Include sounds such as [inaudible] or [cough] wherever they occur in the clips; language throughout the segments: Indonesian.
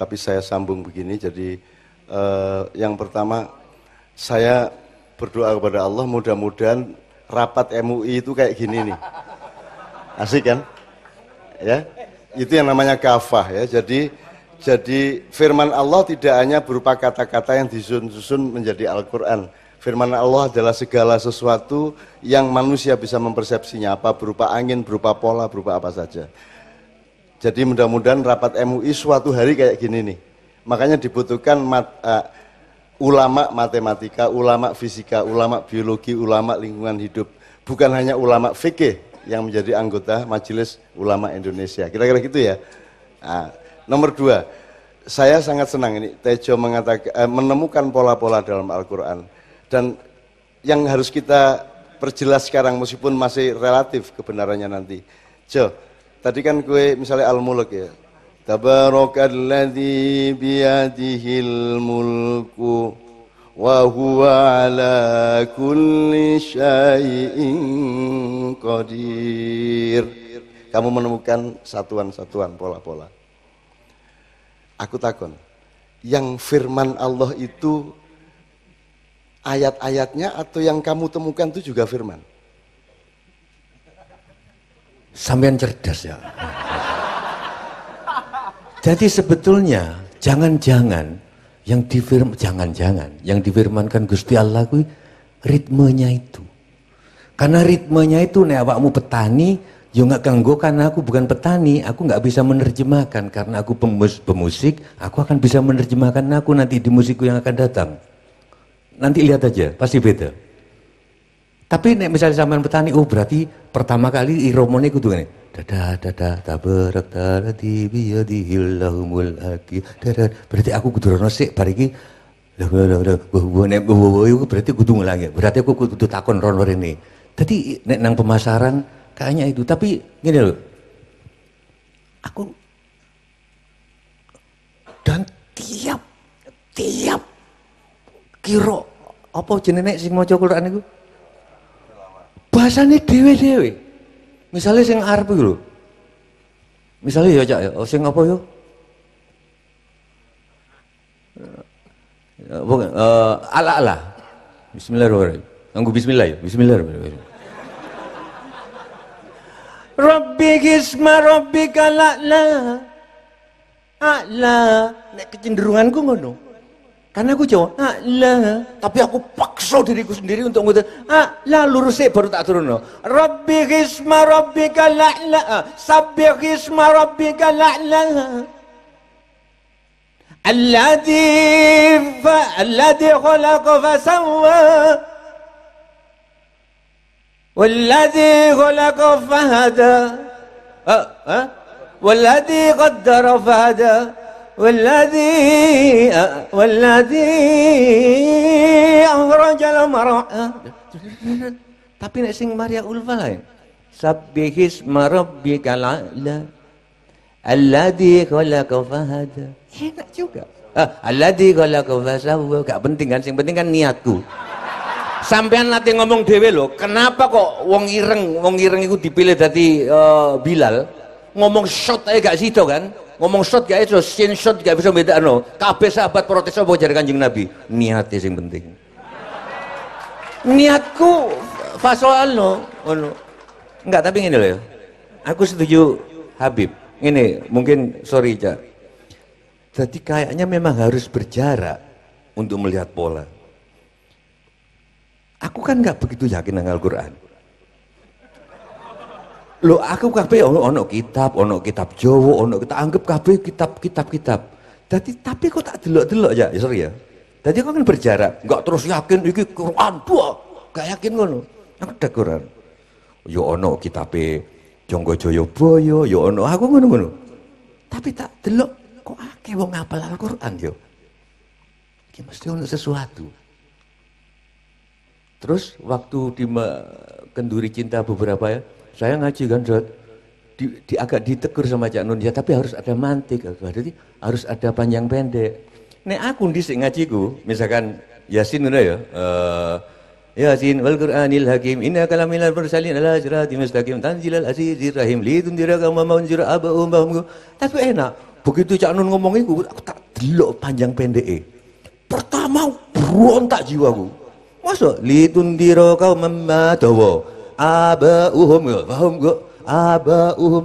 tapi saya sambung begini. Jadi eh, yang pertama saya berdoa kepada Allah mudah-mudahan rapat MUI itu kayak gini nih. Asik kan? Ya. Itu yang namanya kafah ya. Jadi jadi firman Allah tidak hanya berupa kata-kata yang disusun-susun menjadi Al-Qur'an. Firman Allah adalah segala sesuatu yang manusia bisa mempersepsinya apa berupa angin, berupa pola, berupa apa saja. Jadi mudah-mudahan rapat MUI suatu hari kayak gini nih. Makanya dibutuhkan mat, uh, ulama matematika, ulama fisika, ulama biologi, ulama lingkungan hidup. Bukan hanya ulama fikih yang menjadi anggota Majelis Ulama Indonesia. Kira-kira gitu ya. Nah, nomor dua, saya sangat senang ini Tejo mengatakan eh, menemukan pola-pola dalam Al-Quran dan yang harus kita perjelas sekarang meskipun masih relatif kebenarannya nanti. Jo, tadi kan gue misalnya Al-Mulk ya, Tabarakalladzi biyadihil mulku wa huwa ala kulli syai'in qadir. Kamu menemukan satuan-satuan pola-pola. Aku takon, yang firman Allah itu ayat-ayatnya atau yang kamu temukan itu juga firman? Sampean cerdas ya. Jadi sebetulnya jangan-jangan yang difirm jangan-jangan yang difirmankan Gusti Allah itu ritmenya itu. Karena ritmenya itu nih awakmu petani, yo nggak ganggu karena aku bukan petani, aku nggak bisa menerjemahkan karena aku pemus pemusik, aku akan bisa menerjemahkan aku nanti di musikku yang akan datang. Nanti lihat aja, pasti beda. Tapi nek misalnya sampean petani, oh berarti pertama kali iromone kudu ngene. Dada dada tabarak talati biyadihillahumul haki. Dada berarti aku kudu rono sik bar iki. Berarti kudu ngulangi. Berarti aku kudu takon rono rene. Dadi nek nang pemasaran kayaknya itu. Tapi gini loh aku dan tiap tiap kiro apa jenenge sing maca Quran iku bahasane dhewe-dhewe Misalnya sing arep lho. Misalnya ya Cak ya, oh, sing apa yo? Ya, bukan, uh, ala ala. Bismillahirrahmanirrahim. Anggu bismillah ya, bismillahirrahmanirrahim. Rabbi gisma rabbika la'la. A'la. Nek kecenderunganku ngono. Karena aku jawab, ah, lah. Tapi aku paksa diriku sendiri untuk ngutus. Ah, lah, lurus sih baru tak turun. Rabbi gisma rabbi kalakla. Ah, Sabbi gisma rabbi kalakla. Alladhi fa alladhi khalaq fa sawa. Walladhi khalaq fa hada. Ah, ah. Walladhi qaddara fa hada. والذي والذي أخرج المرعى tapi nek sing Maria Ulfa lain sabbihis marabbika la'la alladhi khalaqa fahada enak juga ah, alladhi khalaqa fasawwa gak penting kan sing penting kan niatku sampean nanti ngomong dewe lo kenapa kok wong ireng wong ireng itu dipilih dari uh, Bilal ngomong shot aja gak situ kan Ngomong shot gak itu sin shot gak bisa beda no. Kabeh sahabat protes apa jadi kanjeng nabi? Niatnya yang penting. Niatku fasoal no. Ono enggak tapi ini loh ya. Aku setuju Habib. Ini mungkin sorry cak. Jadi kayaknya memang harus berjarak untuk melihat pola. Aku kan nggak begitu yakin dengan Al-Quran Lo aku kabeh ono ono kitab, ono kitab Jawa, ono kita anggap kabeh kitab-kitab kitab. Tapi tapi kok tak delok-delok ya, ya sorry ya. Jadi kok kan berjarak, enggak terus yakin iki Quran dua, gak yakin ngono. Aku ada Quran. Yo ono kitabe Jonggo Joyoboyo, yo ono aku ngono-ngono. Tapi tak delok kok akeh wong ngapal Al-Qur'an yo. Iki mesti ono sesuatu. Terus waktu di Kenduri Cinta beberapa ya, saya ngaji kan di, di agak ditegur sama Cak Nun. Ya tapi harus ada mantik. Berarti harus ada panjang pendek. Nek aku di ngajiku misalkan Yasin udah ya uh, Yasin wal Qur'anil Hakim inna kalamil mursalin ala siratim mustaqim tanzilal azizir rahim li tundira kama maunzira abahum bahum tapi enak. Begitu Cak Nun ngomong itu aku tak delok panjang pendek pertama berontak jiwaku. Masa litundiro kau memadawa abauhum ya paham gak abauhum.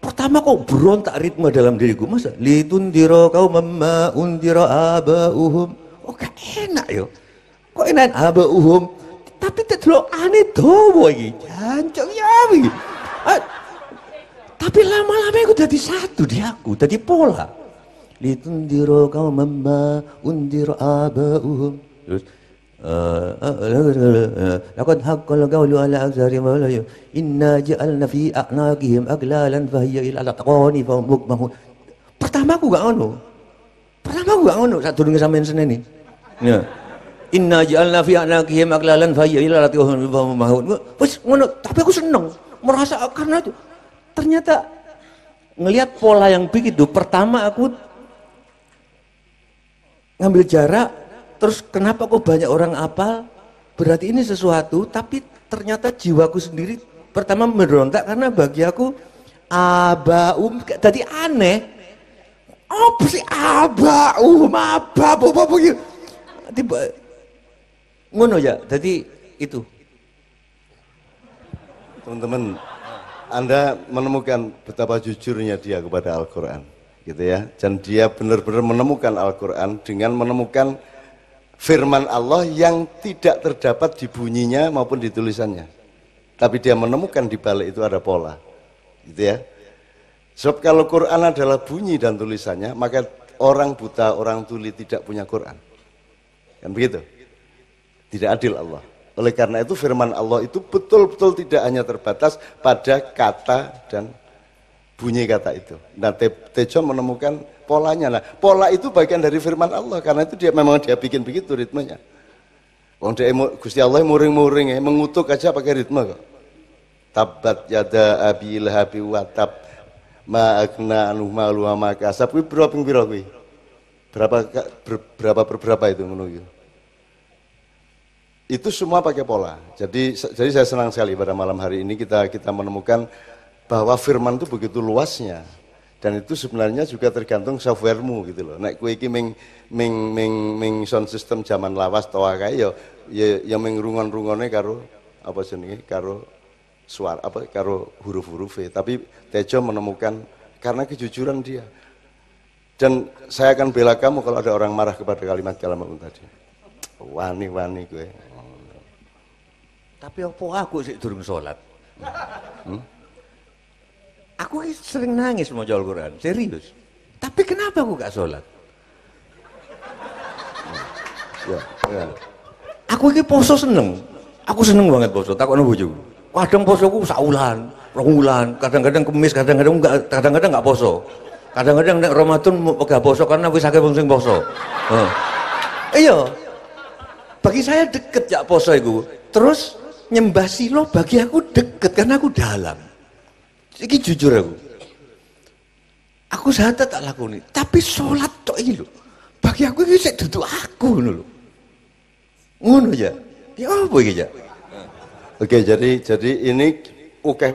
Pertama kok berontak ritme dalam diriku. Masa? Litundiro kau memma undiro abauhum. Oh gak enak yo kok enak? Abauhum. Tapi tetelo aneh dowo iki. Jancuk ya ah, tapi lama-lama aku jadi satu di aku jadi pola. Litundiro kau ma undiro abauhum. Terus لقد حق القول على أكثرهم ولا إنا جعلنا في أعناقهم أغلالا فهي إلى الأطقان فهم مكمهون pertama aku gak ngono pertama aku gak ngono saat durung sampean seneni ya Inna ja'alna fi anaqihim aglalan fa hiya ila ratihum mahun. Wes ngono, tapi aku seneng merasa karena itu ternyata ngelihat pola yang begitu pertama aku ngambil jarak, terus kenapa kok banyak orang apal? Berarti ini sesuatu, tapi ternyata jiwaku sendiri pertama memberontak karena bagi aku abaum tadi aneh. Apa sih abaum, apa, apa, apa, gitu. Tiba, ngono ya, jadi itu. Teman-teman, Anda menemukan betapa jujurnya dia kepada Al-Quran gitu ya. Dan dia benar-benar menemukan Al-Quran dengan menemukan firman Allah yang tidak terdapat di bunyinya maupun di tulisannya. Tapi dia menemukan di balik itu ada pola. Gitu ya. Sebab kalau Quran adalah bunyi dan tulisannya, maka orang buta, orang tuli tidak punya Quran. Kan begitu? Tidak adil Allah. Oleh karena itu firman Allah itu betul-betul tidak hanya terbatas pada kata dan bunyi kata itu. Nah Tejo menemukan polanya. Nah pola itu bagian dari firman Allah karena itu dia memang dia bikin begitu ritmenya. Wong dia Gusti Allah muring-muring ya, mengutuk aja pakai ritme kok. Tabat yada abi lahabi watab ma agna anu malu ma kasab kuwi berapa ping pira kuwi? Berapa ber, berapa per berapa itu menunggu? Itu semua pakai pola. Jadi jadi saya senang sekali pada malam hari ini kita kita menemukan bahwa firman itu begitu luasnya dan itu sebenarnya juga tergantung softwaremu gitu loh. Nek kue iki ming ming ming ming sound system zaman lawas toa kae ya ya, ya ming rungon-rungone karo apa jenenge karo suara apa karo huruf-huruf tapi Tejo menemukan karena kejujuran dia. Dan saya akan bela kamu kalau ada orang marah kepada kalimat-kalimat tadi. Wani-wani gue tapi apa aku sih durung sholat hmm? Aku sering nangis mau jual Quran, serius. Tapi kenapa aku gak sholat? Ya, ya. Aku ini poso seneng. Aku seneng banget poso. Takut bojoku. Kadang posoku saulan, rong kadang-kadang kemis, kadang-kadang enggak, kadang-kadang enggak poso. Kadang-kadang nek Ramadan gak poso karena wis akeh wong poso. Heeh. Iya. Bagi saya deket ya poso itu. Terus nyembah silo bagi aku deket karena aku dalam. Iki jujur aku. Aku saat tak lakoni, tapi sholat tok ini lho. Bagi aku ini saya duduk aku ngono lho. Ngono ya. Ya apa iki ya? Oke, jadi jadi ini oke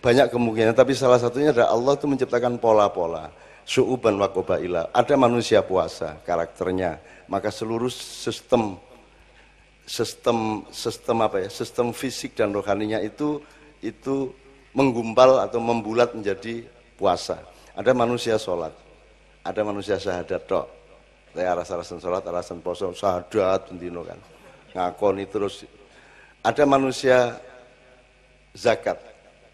banyak kemungkinan tapi salah satunya adalah Allah itu menciptakan pola-pola. Su'uban wa qabaila. Ada manusia puasa karakternya, maka seluruh sistem sistem sistem apa ya? Sistem fisik dan rohaninya itu itu menggumpal atau membulat menjadi puasa. Ada manusia sholat, ada manusia syahadat tok. Saya aras-arasan sholat, arasan poso, syahadat, bentino kan. Ngakoni terus. Ada manusia zakat.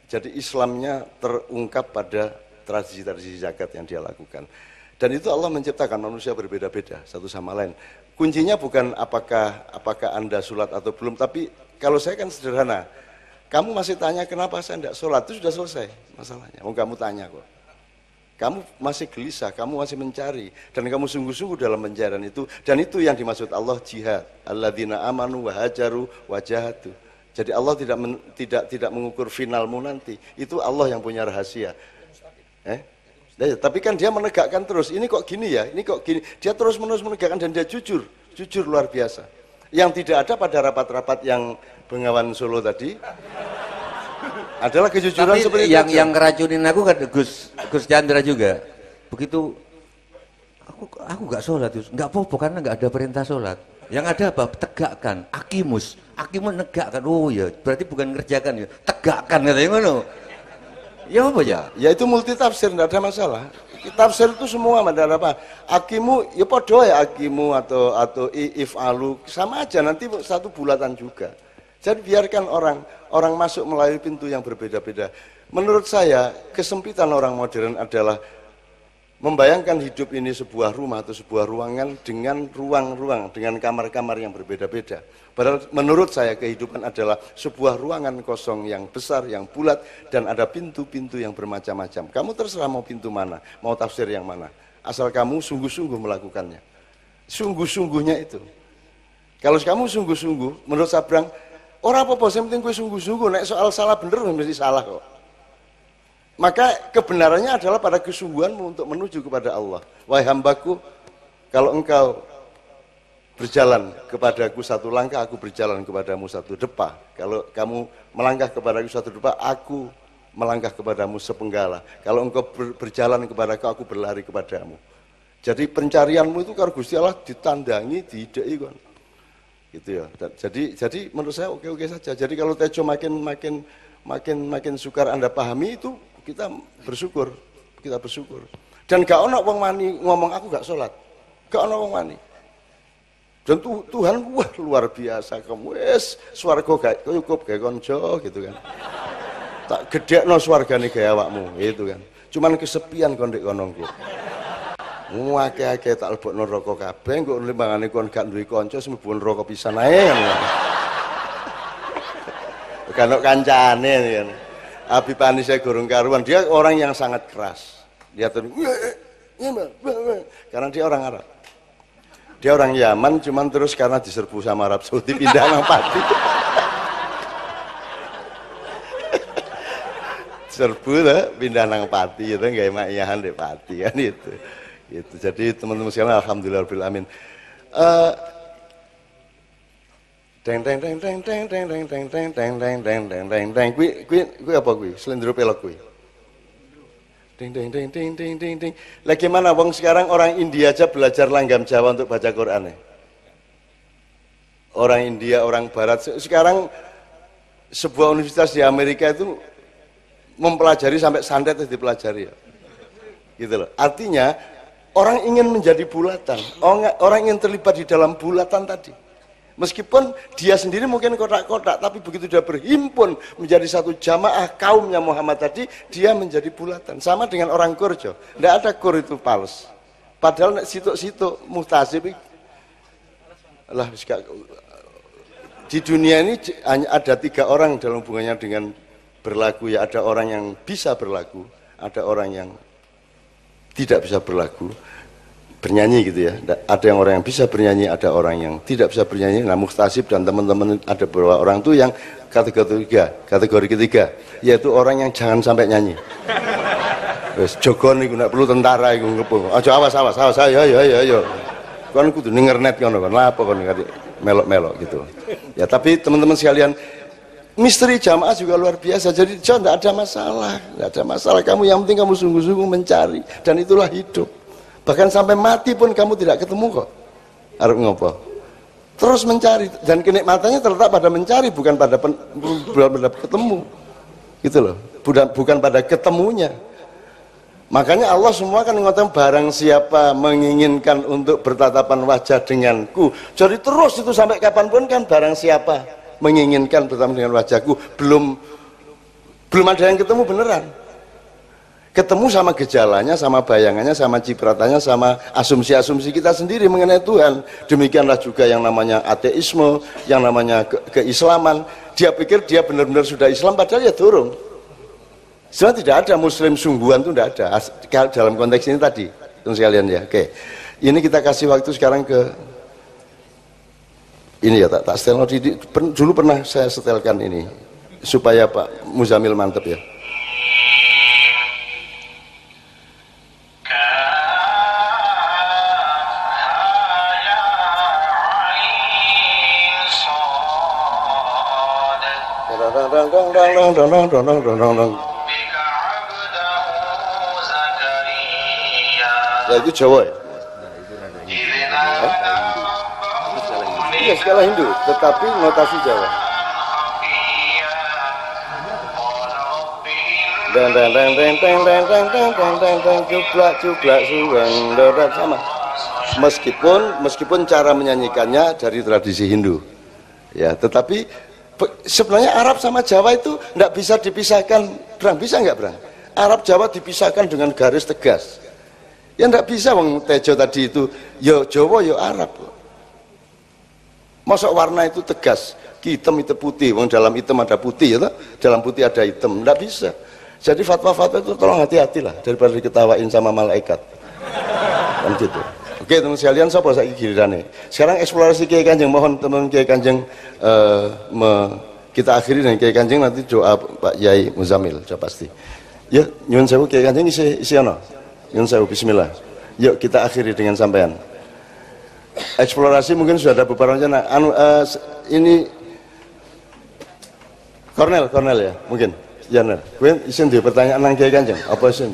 Jadi Islamnya terungkap pada tradisi-tradisi zakat yang dia lakukan. Dan itu Allah menciptakan manusia berbeda-beda satu sama lain. Kuncinya bukan apakah apakah Anda sholat atau belum, tapi kalau saya kan sederhana, kamu masih tanya kenapa saya tidak sholat, itu sudah selesai masalahnya. Mau kamu tanya kok. Kamu masih gelisah, kamu masih mencari. Dan kamu sungguh-sungguh dalam pencarian itu. Dan itu yang dimaksud Allah jihad. Alladzina amanu wa hajaru. Jadi Allah tidak men, tidak tidak mengukur finalmu nanti. Itu Allah yang punya rahasia. Eh? Ya, tapi kan dia menegakkan terus. Ini kok gini ya? Ini kok gini? Dia terus menerus menegakkan dan dia jujur, jujur luar biasa. Yang tidak ada pada rapat-rapat yang Bengawan Solo tadi adalah kejujuran Tapi seperti yang itu. yang ngeracunin aku kan Gus Gus Chandra juga. Begitu Aku aku nggak sholat, nggak apa-apa karena nggak ada perintah sholat. Yang ada apa? Tegakkan, akimus, akimus negakkan. Oh ya, berarti bukan ngerjakan ya, tegakkan katanya ngono. Ya apa ya? Ya itu multi tafsir, tidak ada masalah. Tafsir itu semua ada apa? Akimu, ya podo ya akimu atau atau alu sama aja nanti satu bulatan juga. Jadi biarkan orang orang masuk melalui pintu yang berbeda-beda. Menurut saya kesempitan orang modern adalah membayangkan hidup ini sebuah rumah atau sebuah ruangan dengan ruang-ruang, dengan kamar-kamar yang berbeda-beda. Padahal menurut saya kehidupan adalah sebuah ruangan kosong yang besar, yang bulat, dan ada pintu-pintu yang bermacam-macam. Kamu terserah mau pintu mana, mau tafsir yang mana. Asal kamu sungguh-sungguh melakukannya. Sungguh-sungguhnya itu. Kalau kamu sungguh-sungguh, menurut Sabrang, orang apa-apa, yang penting gue sungguh-sungguh, nek soal salah bener, mesti salah kok. Maka kebenarannya adalah pada kesungguhanmu untuk menuju kepada Allah. Wahai hambaku, kalau engkau berjalan kepadaku satu langkah, aku berjalan kepadamu satu depa. Kalau kamu melangkah kepadaku satu depa, aku melangkah kepadamu sepenggala. Kalau engkau berjalan kepadaku, aku berlari kepadamu. Jadi pencarianmu itu kalau Gusti Allah ditandangi, diidei kan. Gitu ya. Jadi jadi menurut saya oke-oke saja. Jadi kalau Tejo makin makin makin makin sukar Anda pahami itu kita bersyukur, kita bersyukur. Dan gak ono wong wani ngomong aku gak sholat, gak ono wong wani. Dan tu, Tuhan wah luar biasa kamu wes swarga gak cukup kayak konco gitu kan. Tak gede no nih kayak awakmu gitu kan. Cuman kesepian kon dek kono ku. Ngake-ake tak lebok neraka kabeh engko limbangane kon gak duwe kanca semlebu neraka pisan ae kan. [laughs] Kan kancane kan. Habib Anis saya gurung karuan, dia orang yang sangat keras. Dia tuh, karena dia orang Arab. Dia orang Yaman, cuman terus karena diserbu sama Arab Saudi pindah nang Pati. [laughs] serbu lah, pindah nang Pati itu nggak makiyahan di Pati kan itu. Itu jadi teman-teman sekalian alhamdulillah amin. Uh, Teng teng teng teng teng teng teng teng teng teng teng teng teng teng teng kui kui kui apa kui selendro pelok kui teng teng teng teng teng teng teng lagi mana wong sekarang orang India aja belajar langgam Jawa untuk baca Quran ya orang India orang Barat sekarang sebuah universitas di Amerika itu mempelajari sampai santet itu dipelajari ya gitu loh artinya orang ingin menjadi bulatan orang ingin terlibat di dalam bulatan tadi Meskipun dia sendiri mungkin kotak-kotak, tapi begitu dia berhimpun menjadi satu jamaah kaumnya Muhammad tadi, dia menjadi bulatan. Sama dengan orang Kurjo. Tidak ada kur itu pals. Padahal situ-situ muhtasib lah di dunia ini hanya ada tiga orang dalam hubungannya dengan berlagu ya ada orang yang bisa berlagu ada orang yang tidak bisa berlagu bernyanyi gitu ya. Ada yang orang yang bisa bernyanyi, ada orang yang tidak bisa bernyanyi. Nah, Mustasib dan teman-teman ada beberapa orang tuh yang kategori ketiga, kategori ketiga, yaitu orang yang jangan sampai nyanyi. Wes jogon iku nek perlu tentara iku ngepo. Aja awas awas awas ayo ayo ayo ayo. Kon kudu ning net kon. Lah apa kon melok-melok gitu. Ya tapi teman-teman sekalian misteri jamaah juga luar biasa. Jadi jangan tidak ada masalah, tidak ada masalah. Kamu yang penting kamu sungguh-sungguh mencari dan itulah hidup. Bahkan sampai mati pun kamu tidak ketemu kok. Harus ngopo? Terus mencari dan kenikmatannya terletak pada mencari bukan pada pen, pada ketemu. Gitu loh. Bukan bukan pada ketemunya. Makanya Allah semua kan mengatakan barang siapa menginginkan untuk bertatapan wajah denganku. Jadi terus itu sampai kapan pun kan barang siapa menginginkan bertatapan dengan wajahku belum belum ada yang ketemu beneran ketemu sama gejalanya, sama bayangannya, sama cipratannya, sama asumsi-asumsi kita sendiri mengenai Tuhan. Demikianlah juga yang namanya ateisme, yang namanya ke keislaman. Dia pikir dia benar-benar sudah Islam, padahal ya turun. Sebenarnya tidak ada Muslim sungguhan itu tidak ada dalam konteks ini tadi, sekalian ya. Oke, ini kita kasih waktu sekarang ke ini ya tak tak setel oh, dulu pernah saya setelkan ini supaya Pak Muzamil mantep ya. Nah, itu Jawa ya? Iya skala Hindu, tetapi notasi Jawa. Dan dan dan dan dan dan dan dan dan dan dan cuplak cuplak suwang dorat sama. Meskipun meskipun cara menyanyikannya dari tradisi Hindu, ya, tetapi sebenarnya Arab sama Jawa itu tidak bisa dipisahkan, berang bisa nggak berang? Arab Jawa dipisahkan dengan garis tegas. Ya tidak bisa Wong Tejo tadi itu, yo Jawa yo Arab. Masa warna itu tegas, hitam itu putih, wong dalam hitam ada putih ya, dalam putih ada hitam, tidak bisa. Jadi fatwa-fatwa itu tolong hati-hati lah daripada diketawain sama malaikat. Kan gitu. Oke teman sekalian, siapa saya gilirannya. Sekarang eksplorasi Kiai Kanjeng, mohon teman Kiai Kanjeng uh, me, kita akhiri dengan Kiai Kanjeng nanti doa Pak Yai Muzamil, sudah pasti. Ya, nyun sewu Kiai Kanjeng isi isi ano. Nyun sewu Bismillah. Yuk kita akhiri dengan sampean. Eksplorasi mungkin sudah ada beberapa rencana. Anu, uh, ini Cornel, Cornel ya, mungkin. Ya, nih. Gue isin di pertanyaan nang Kiai Kanjeng. Apa isin?